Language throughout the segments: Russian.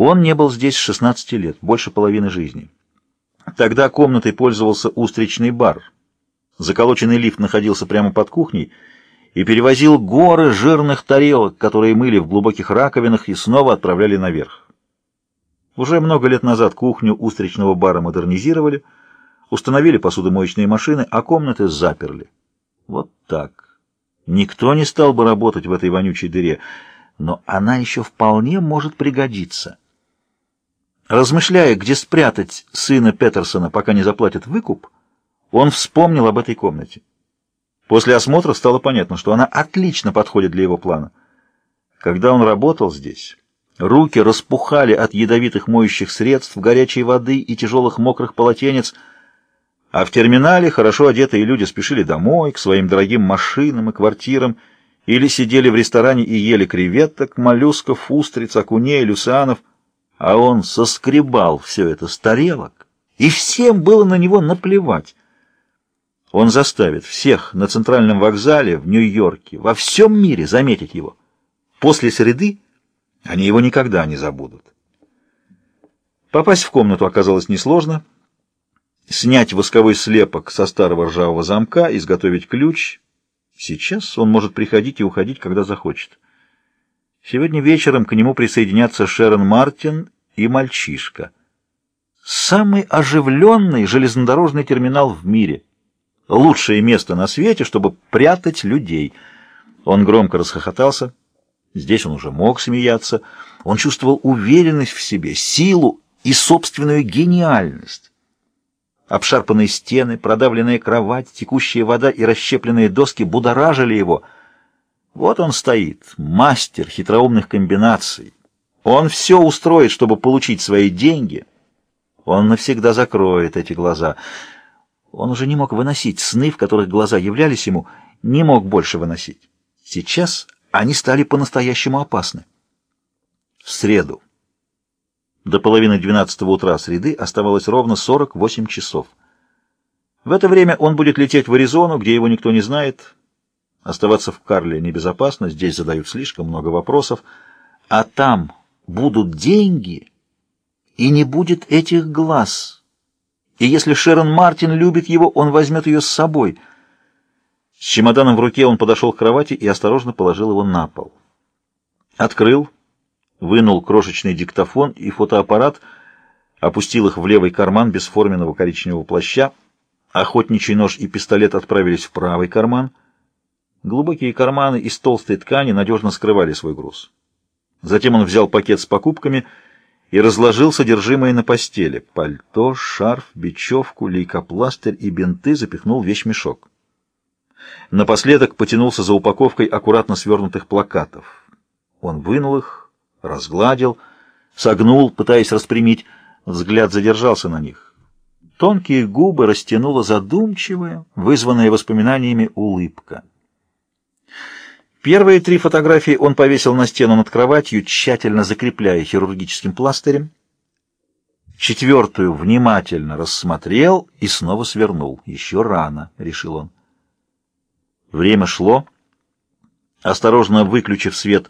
Он не был здесь с 16 лет, больше половины жизни. Тогда комнатой пользовался устричный бар. Заколоченный лифт находился прямо под кухней и перевозил горы жирных тарелок, которые мыли в глубоких раковинах и снова отправляли наверх. Уже много лет назад кухню устричного бара модернизировали, установили посудомоечные машины, а комнаты заперли. Вот так. Никто не стал бы работать в этой вонючей дыре, но она еще вполне может пригодиться. Размышляя, где спрятать сына Петерсона, пока не заплатят выкуп, он вспомнил об этой комнате. После осмотра стало понятно, что она отлично подходит для его плана. Когда он работал здесь, руки распухали от ядовитых моющих средств, горячей воды и тяжелых мокрых полотенец, а в терминале хорошо одетые люди спешили домой, к своим дорогим машинам и квартирам, или сидели в ресторане и ели креветок, моллюсков, устриц, окуней, люсанов, а он соскребал все это с тарелок, и всем было на него наплевать. Он заставит всех на центральном вокзале в Нью-Йорке, во всем мире заметить его. После среды они его никогда не забудут. Попасть в комнату оказалось несложно. Снять восковой слепок со старого ржавого замка, изготовить ключ. Сейчас он может приходить и уходить, когда захочет. Сегодня вечером к нему присоединятся Шерон Мартин и мальчишка. Самый оживленный железнодорожный терминал в мире. Лучшее место на свете, чтобы прятать людей. Он громко расхохотался. Здесь он уже мог смеяться. Он чувствовал уверенность в себе, силу и собственную гениальность. Обшарпанные стены, продавленная кровать, текущая вода и расщепленные доски будоражили его — вот он стоит, мастер хитроумных комбинаций. Он все устроит, чтобы получить свои деньги. Он навсегда закроет эти глаза. Он уже не мог выносить сны, в которых глаза являлись ему, не мог больше выносить. Сейчас они стали по-настоящему опасны. В среду. До половины двенадцатого утра среды оставалось ровно 48 часов. В это время он будет лететь в Аризону, где его никто не знает, Оставаться в Карле небезопасно, здесь задают слишком много вопросов, а там будут деньги, и не будет этих глаз. И если Шерон Мартин любит его, он возьмет ее с собой. С чемоданом в руке он подошел к кровати и осторожно положил его на пол. Открыл, вынул крошечный диктофон и фотоаппарат, опустил их в левый карман бесформенного коричневого плаща, охотничий нож и пистолет отправились в правый карман — Глубокие карманы из толстой ткани надежно скрывали свой груз. Затем он взял пакет с покупками и разложил содержимое на постели. Пальто, шарф, бечевку, лейкопластырь и бинты запихнул в вещмешок. Напоследок потянулся за упаковкой аккуратно свернутых плакатов. Он вынул их, разгладил, согнул, пытаясь распрямить. Взгляд задержался на них. Тонкие губы растянула задумчивая, вызванная воспоминаниями улыбка. Первые три фотографии он повесил на стену над кроватью, тщательно закрепляя хирургическим пластырем. Четвертую внимательно рассмотрел и снова свернул. Еще рано, — решил он. Время шло. Осторожно выключив свет,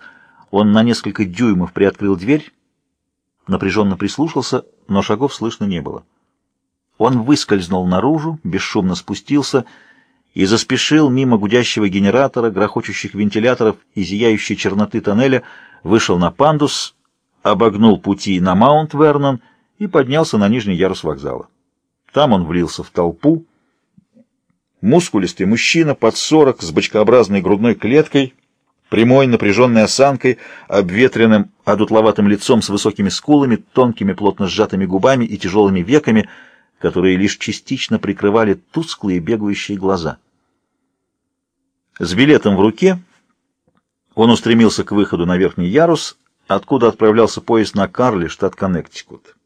он на несколько дюймов приоткрыл дверь, напряженно прислушался, но шагов слышно не было. Он выскользнул наружу, бесшумно спустился — и заспешил мимо гудящего генератора, грохочущих вентиляторов и зияющей черноты тоннеля, вышел на пандус, обогнул пути на Маунт-Вернон и поднялся на нижний ярус вокзала. Там он влился в толпу. Мускулистый мужчина под сорок с бочкообразной грудной клеткой, прямой напряженной осанкой, обветренным одутловатым лицом с высокими скулами, тонкими плотно сжатыми губами и тяжелыми веками, которые лишь частично прикрывали тусклые бегающие глаза. С билетом в руке он устремился к выходу на верхний ярус, откуда отправлялся поезд на Карли, штат Коннектикут.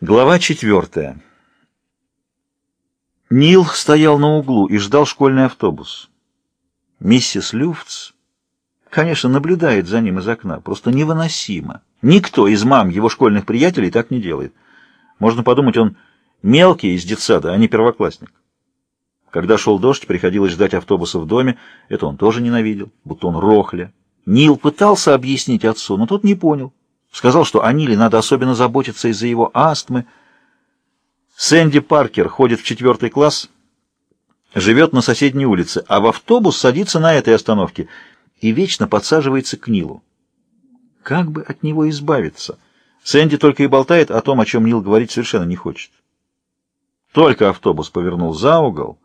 Глава четвертая. Нил стоял на углу и ждал школьный автобус. Миссис Люфтс, конечно, наблюдает за ним из окна, просто невыносимо. Никто из мам его школьных приятелей так не делает. Можно подумать, он мелкий из детсада, а не первоклассник. Когда шел дождь, приходилось ждать автобуса в доме. Это он тоже ненавидел, будто он рохля. Нил пытался объяснить отцу, но тот не понял. Сказал, что о Ниле надо особенно заботиться из-за его астмы. Сэнди Паркер ходит в четвертый класс, живет на соседней улице, а в автобус садится на этой остановке и вечно подсаживается к Нилу. Как бы от него избавиться? Сэнди только и болтает о том, о чем Нил говорить совершенно не хочет. Только автобус повернул за угол,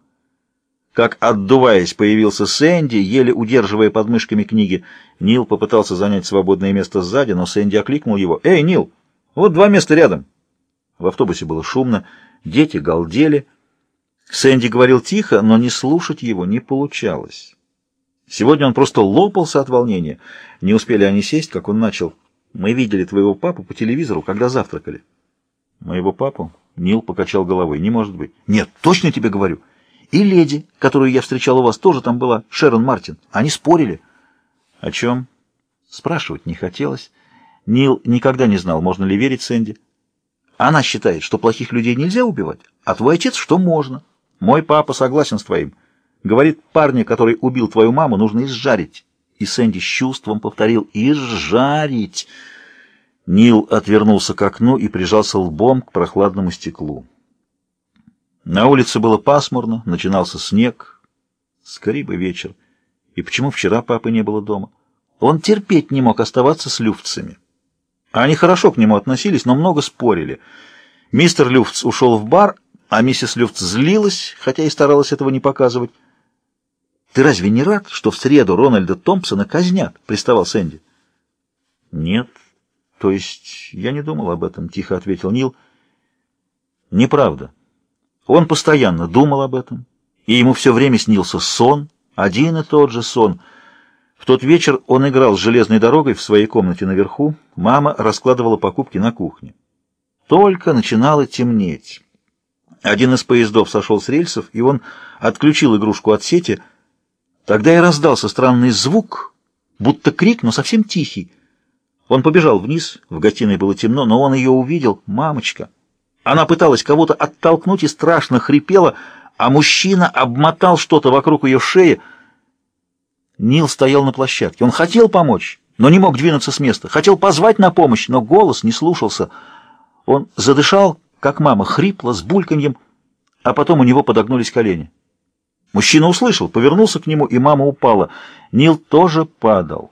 как, отдуваясь, появился Сэнди, еле удерживая подмышками книги. Нил попытался занять свободное место сзади, но Сэнди окликнул его. «Эй, Нил, вот два места рядом!» В автобусе было шумно, дети галдели. Сэнди говорил тихо, но не слушать его не получалось. Сегодня он просто лопался от волнения. Не успели они сесть, как он начал. «Мы видели твоего папу по телевизору, когда завтракали». «Моего папу?» Нил покачал головой. «Не может быть». «Нет, точно тебе говорю. И леди, которую я встречал у вас, тоже там была, Шерон Мартин. Они спорили». «О чем?» Спрашивать не хотелось. Нил никогда не знал, можно ли верить Сэнди. Она считает, что плохих людей нельзя убивать, а твой отец, что можно. Мой папа согласен с твоим. Говорит, парня, который убил твою маму, нужно изжарить. И Сэнди с чувством повторил «изжарить». Нил отвернулся к окну и прижался лбом к прохладному стеклу. На улице было пасмурно, начинался снег. Скорее бы вечер. И почему вчера папы не было дома? Он терпеть не мог оставаться с люфтцами. Они хорошо к нему относились, но много спорили. Мистер Люфтс ушел в бар, а миссис Люфтс злилась, хотя и старалась этого не показывать. «Ты разве не рад, что в среду Рональда Томпсона казнят?» — приставал Сэнди. «Нет. То есть я не думал об этом», — тихо ответил Нил. «Неправда. Он постоянно думал об этом, и ему все время снился сон, один и тот же сон. В тот вечер он играл с железной дорогой в своей комнате наверху, мама раскладывала покупки на кухне. Только начинало темнеть. Один из поездов сошел с рельсов, и он отключил игрушку от сети — Тогда и раздался странный звук, будто крик, но совсем тихий. Он побежал вниз, в гостиной было темно, но он ее увидел. Мамочка! Она пыталась кого-то оттолкнуть и страшно хрипела, а мужчина обмотал что-то вокруг ее шеи. Нил стоял на площадке. Он хотел помочь, но не мог двинуться с места. Хотел позвать на помощь, но голос не слушался. Он задышал, как мама, хрипло, с бульканьем, а потом у него подогнулись колени. Мужчина услышал, повернулся к нему, и мама упала. Нил тоже падал.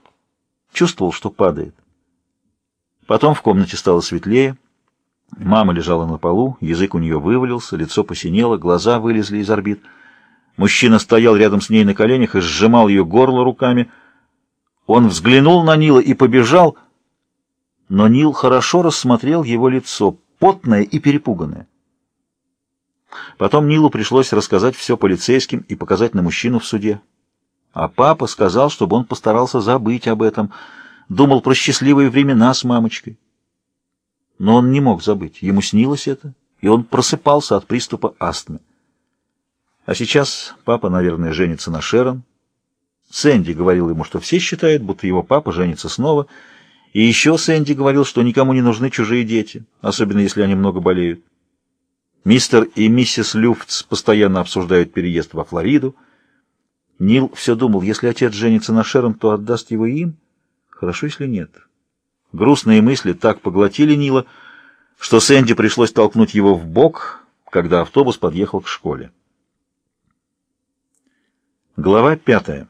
Чувствовал, что падает. Потом в комнате стало светлее. Мама лежала на полу, язык у нее вывалился, лицо посинело, глаза вылезли из орбит. Мужчина стоял рядом с ней на коленях и сжимал ее горло руками. Он взглянул на Нила и побежал, но Нил хорошо рассмотрел его лицо, потное и перепуганное. Потом Нилу пришлось рассказать все полицейским и показать на мужчину в суде. А папа сказал, чтобы он постарался забыть об этом, думал про счастливые времена с мамочкой. Но он не мог забыть, ему снилось это, и он просыпался от приступа астмы. А сейчас папа, наверное, женится на Шерон. Сэнди говорил ему, что все считают, будто его папа женится снова, и еще Сэнди говорил, что никому не нужны чужие дети, особенно если они много болеют. Мистер и миссис Люфтс постоянно обсуждают переезд во Флориду. Нил все думал, если отец женится на Шерон, то отдаст его им. Хорошо, если нет. Грустные мысли так поглотили Нила, что Сэнди пришлось толкнуть его в бок, когда автобус подъехал к школе. Глава пятая.